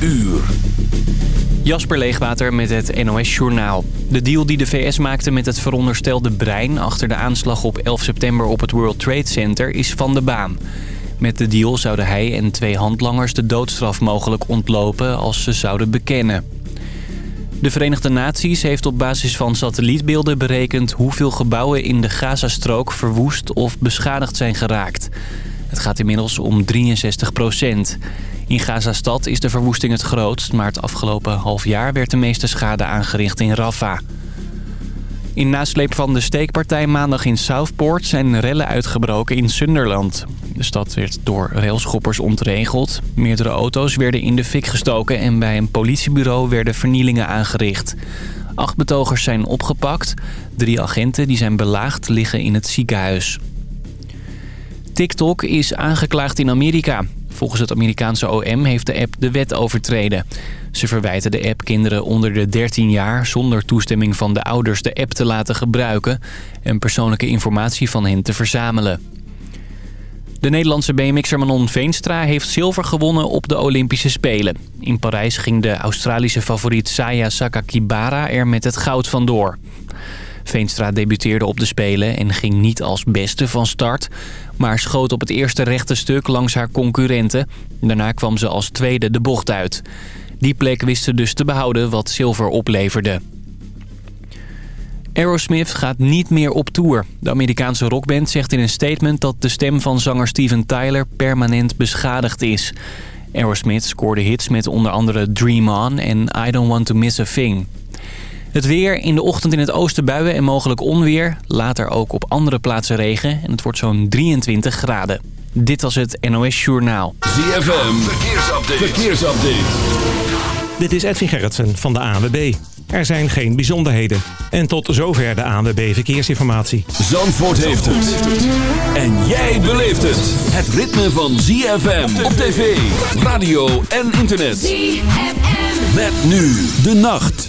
uur. Jasper Leegwater met het NOS Journaal. De deal die de VS maakte met het veronderstelde brein... achter de aanslag op 11 september op het World Trade Center is van de baan. Met de deal zouden hij en twee handlangers de doodstraf mogelijk ontlopen... als ze zouden bekennen. De Verenigde Naties heeft op basis van satellietbeelden berekend... hoeveel gebouwen in de Gazastrook verwoest of beschadigd zijn geraakt. Het gaat inmiddels om 63 procent. In Gazastad is de verwoesting het grootst... maar het afgelopen half jaar werd de meeste schade aangericht in Rafah. In nasleep van de steekpartij maandag in Southport zijn rellen uitgebroken in Sunderland. De stad werd door railschoppers ontregeld. Meerdere auto's werden in de fik gestoken en bij een politiebureau werden vernielingen aangericht. Acht betogers zijn opgepakt. Drie agenten die zijn belaagd liggen in het ziekenhuis. TikTok is aangeklaagd in Amerika. Volgens het Amerikaanse OM heeft de app de wet overtreden. Ze verwijten de app kinderen onder de 13 jaar... zonder toestemming van de ouders de app te laten gebruiken... en persoonlijke informatie van hen te verzamelen. De Nederlandse BMX'er Manon Veenstra heeft zilver gewonnen op de Olympische Spelen. In Parijs ging de Australische favoriet Saya Sakakibara er met het goud vandoor. Veenstra debuteerde op de Spelen en ging niet als beste van start... maar schoot op het eerste rechte stuk langs haar concurrenten. Daarna kwam ze als tweede de bocht uit. Die plek wist ze dus te behouden wat zilver opleverde. Aerosmith gaat niet meer op tour. De Amerikaanse rockband zegt in een statement dat de stem van zanger Steven Tyler permanent beschadigd is. Aerosmith scoorde hits met onder andere Dream On en I Don't Want To Miss A Thing. Het weer, in de ochtend in het oosten buien en mogelijk onweer. Later ook op andere plaatsen regen en het wordt zo'n 23 graden. Dit was het NOS Journaal. ZFM, verkeersupdate. verkeersupdate. Dit is Edwin Gerritsen van de ANWB. Er zijn geen bijzonderheden. En tot zover de ANWB Verkeersinformatie. Zandvoort heeft het. En jij beleeft het. Het ritme van ZFM op tv, radio en internet. ZFM. Met nu de nacht.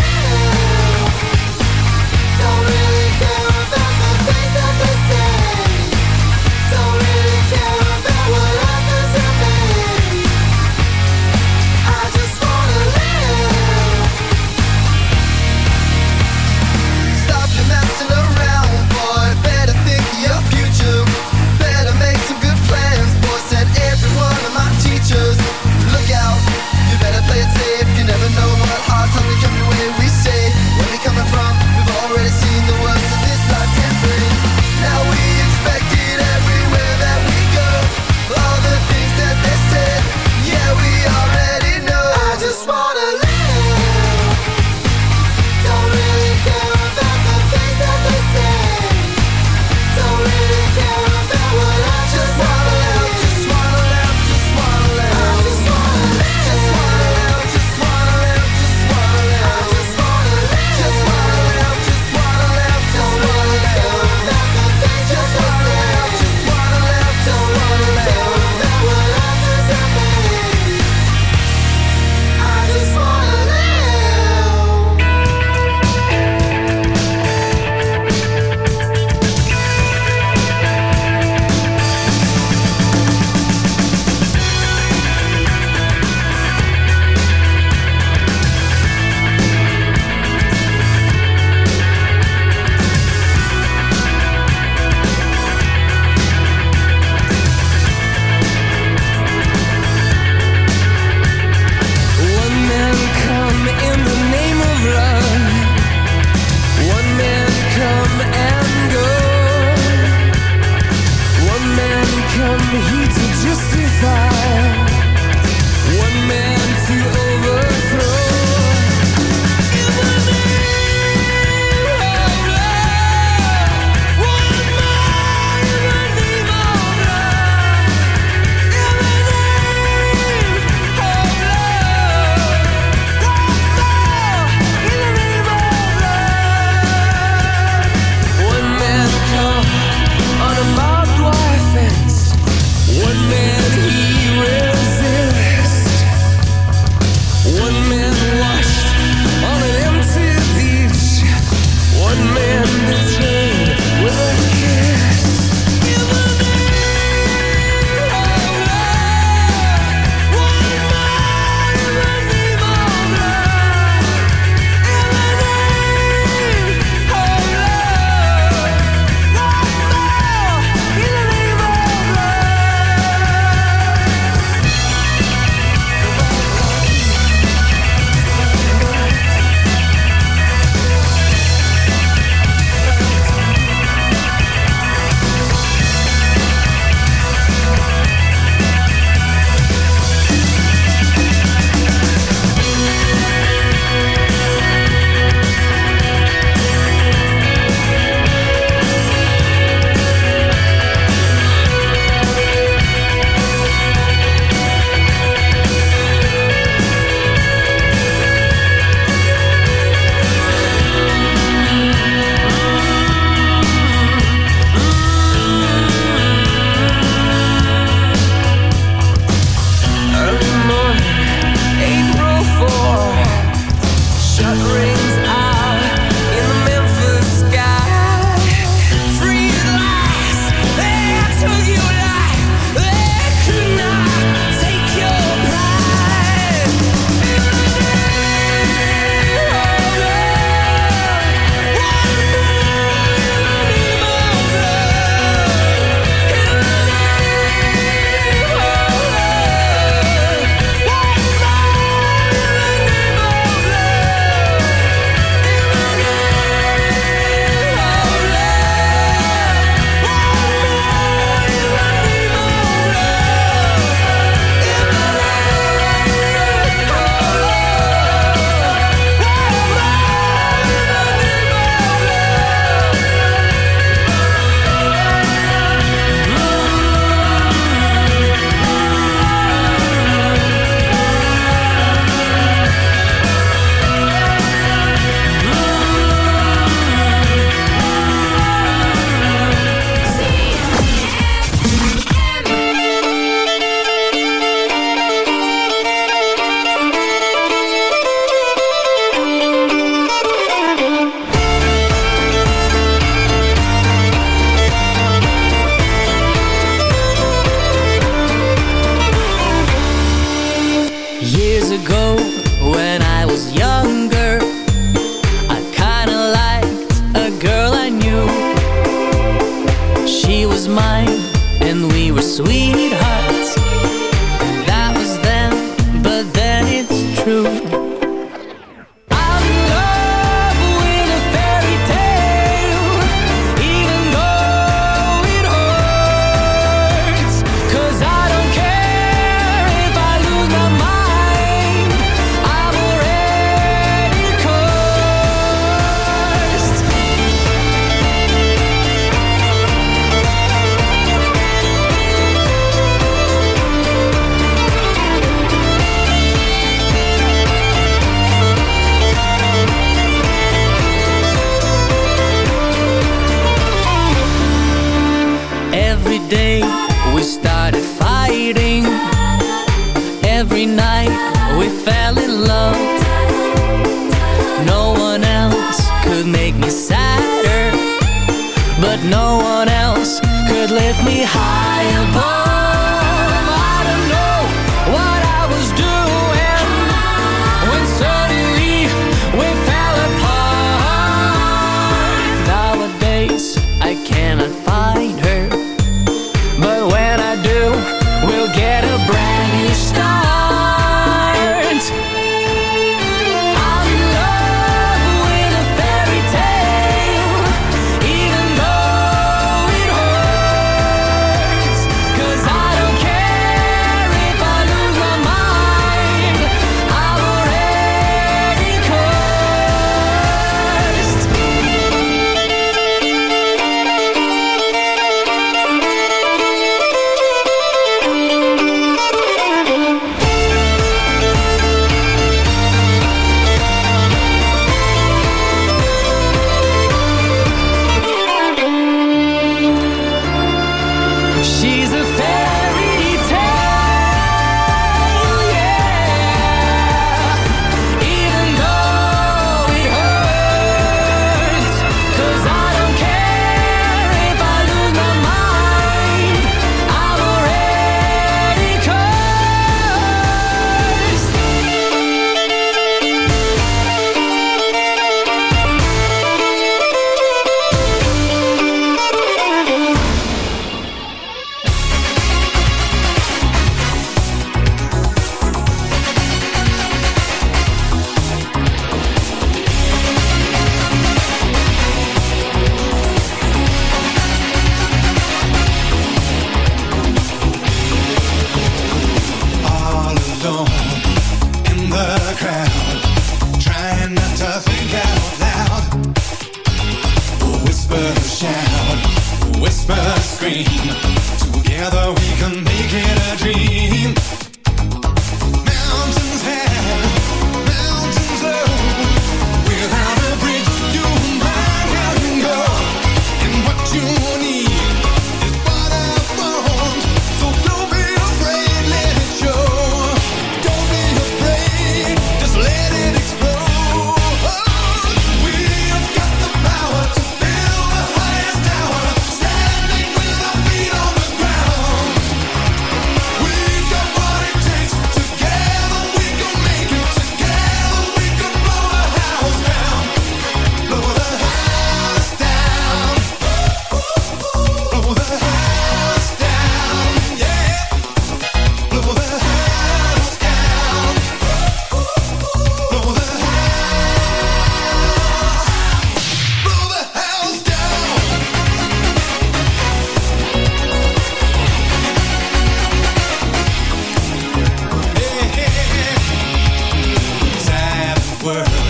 world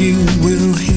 you will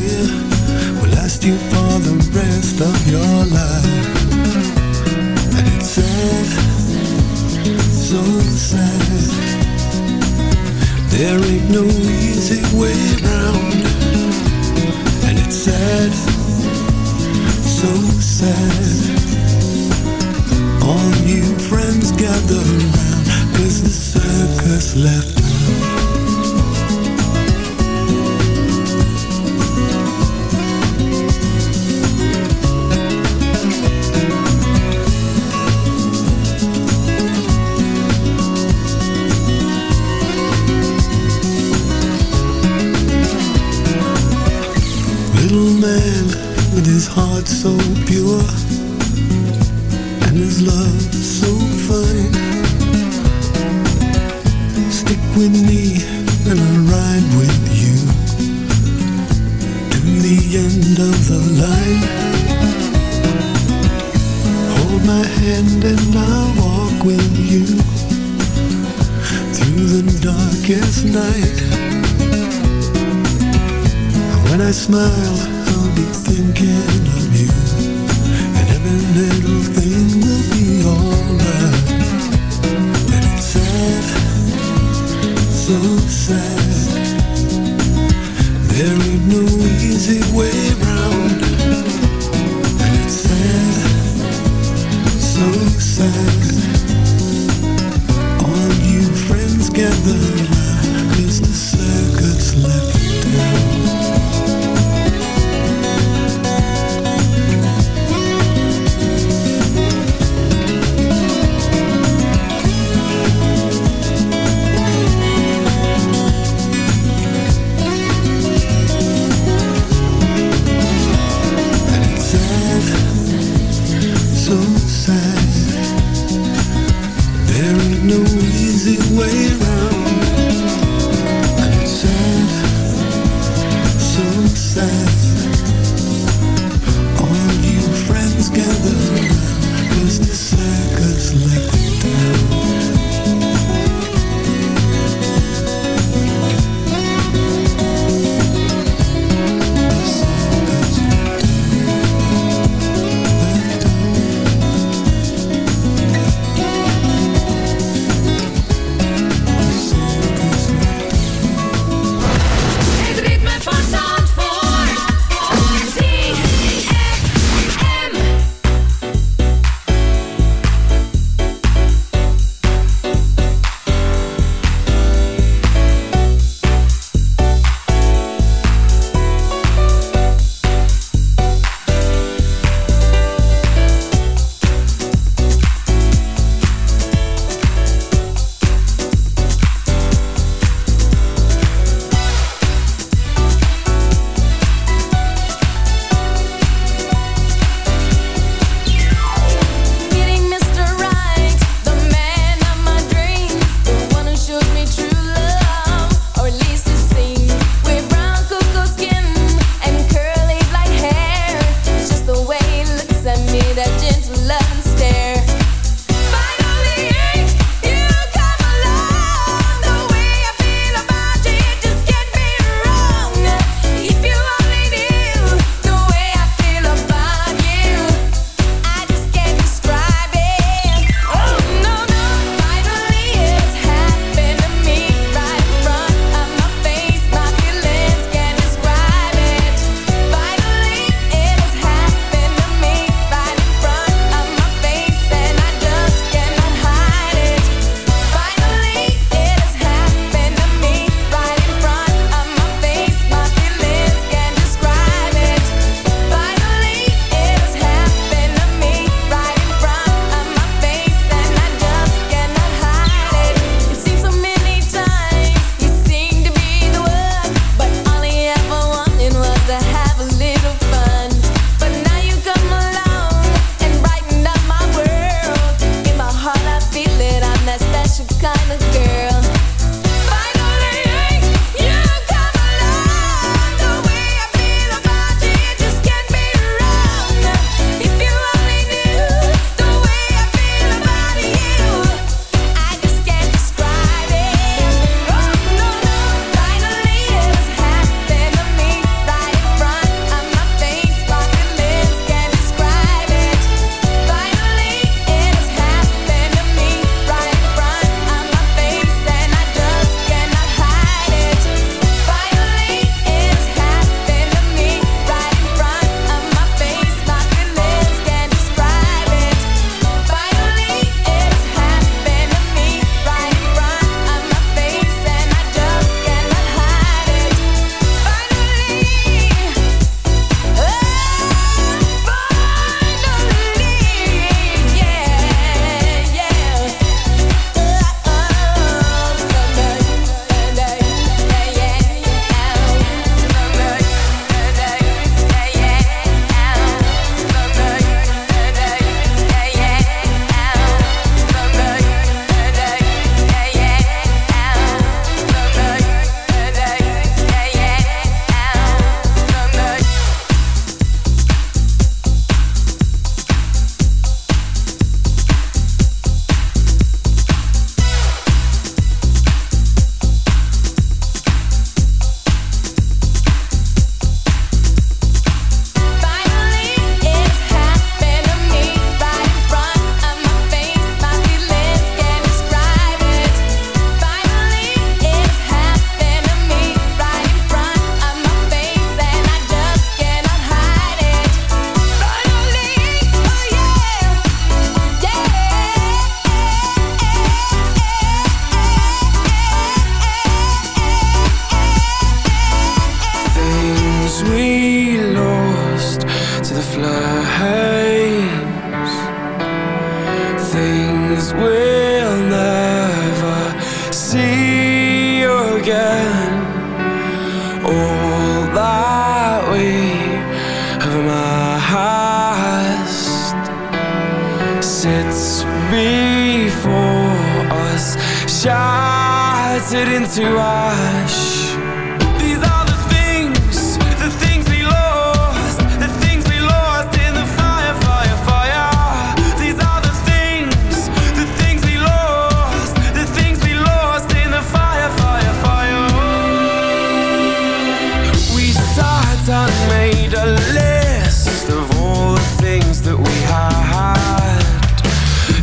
sat made a list of all the things that we had.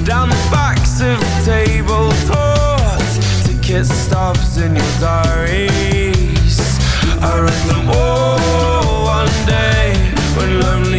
Down the backs of table talks Ticket stubs in your diaries. I read them all one day When lonely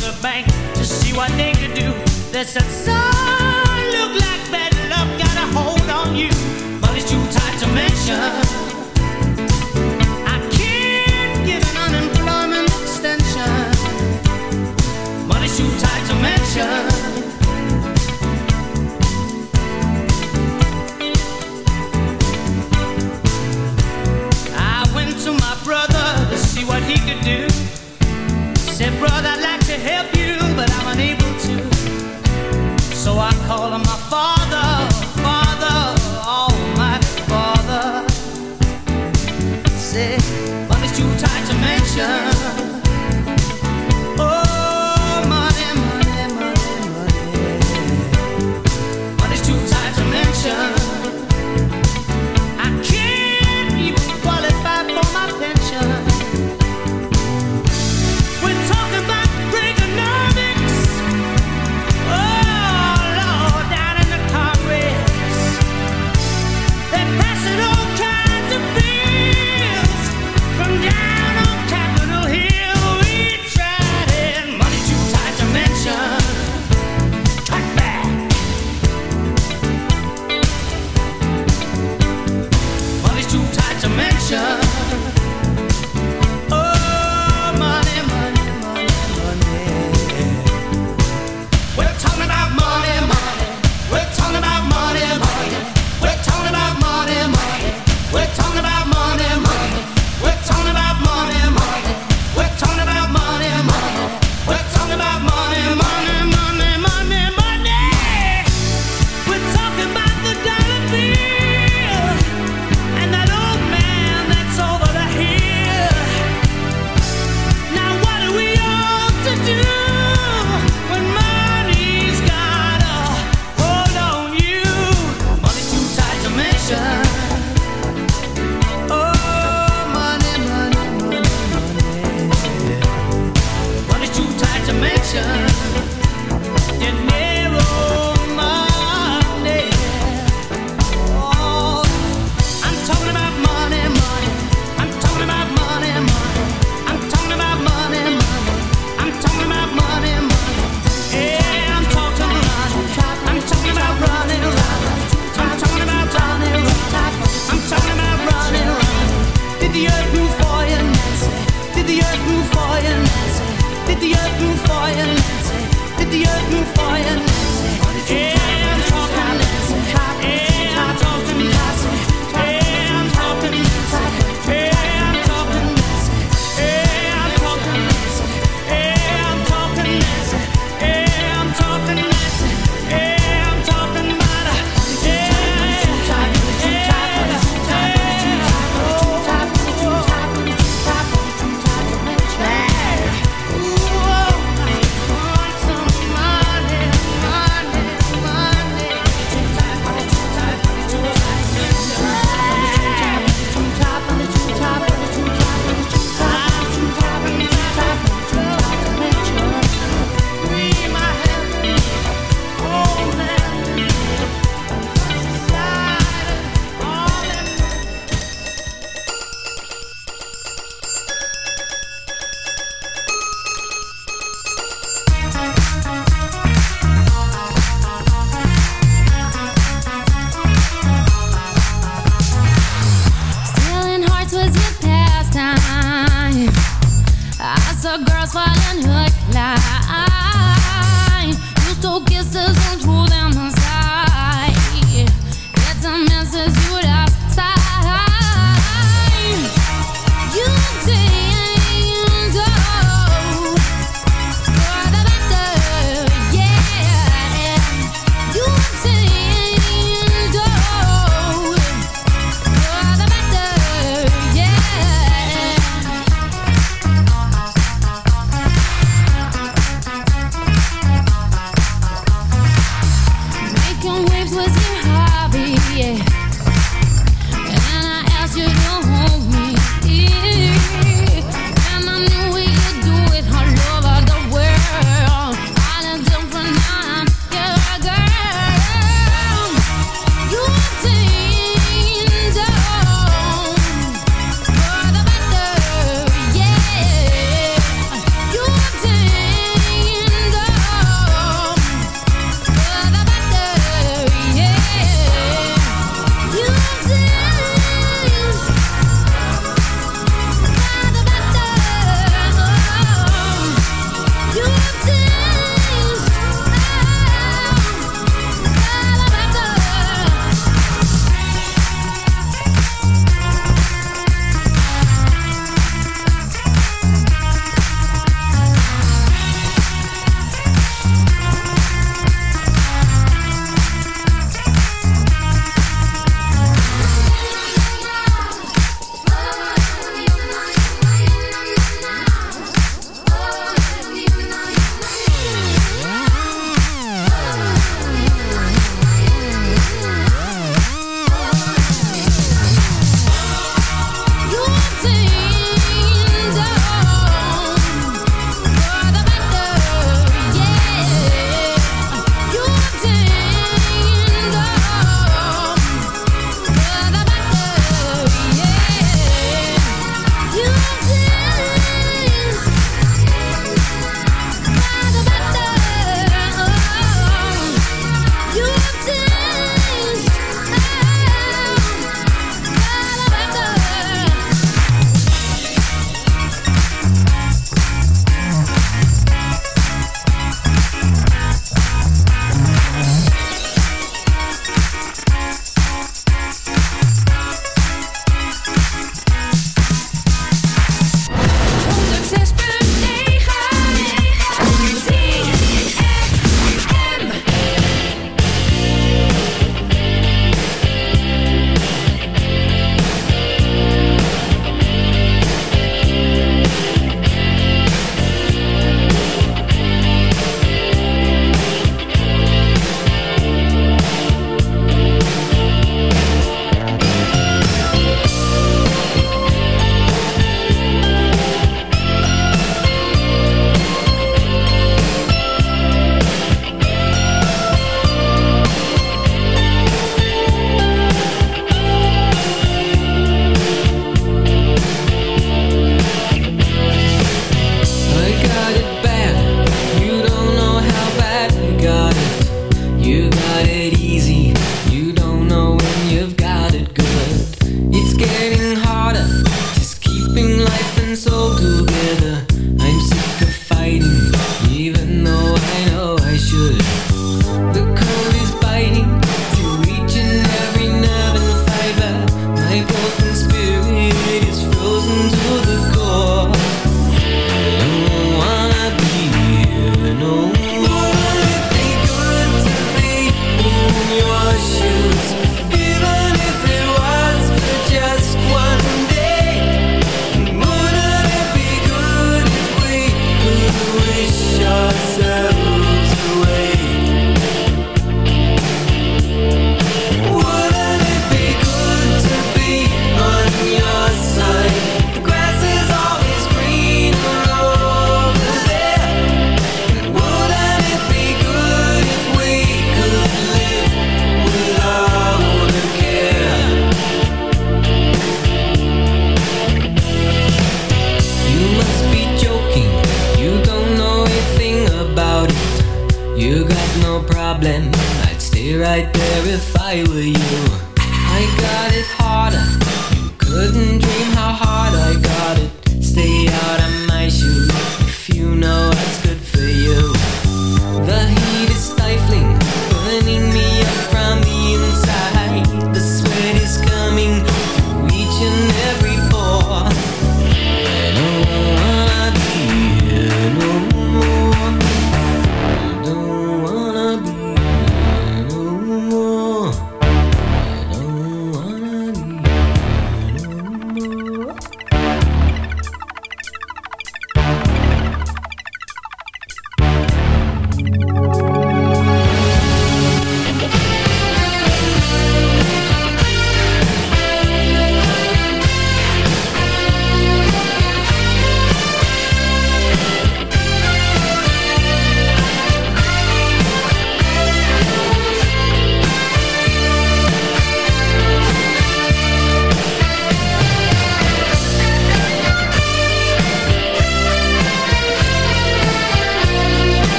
the bank to see what they could do. They said, son, look like bad luck got a hold on you, but it's too tight to mention.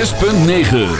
6.9.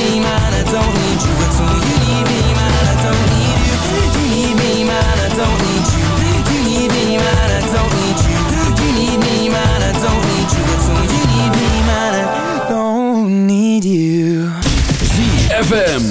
ZFM.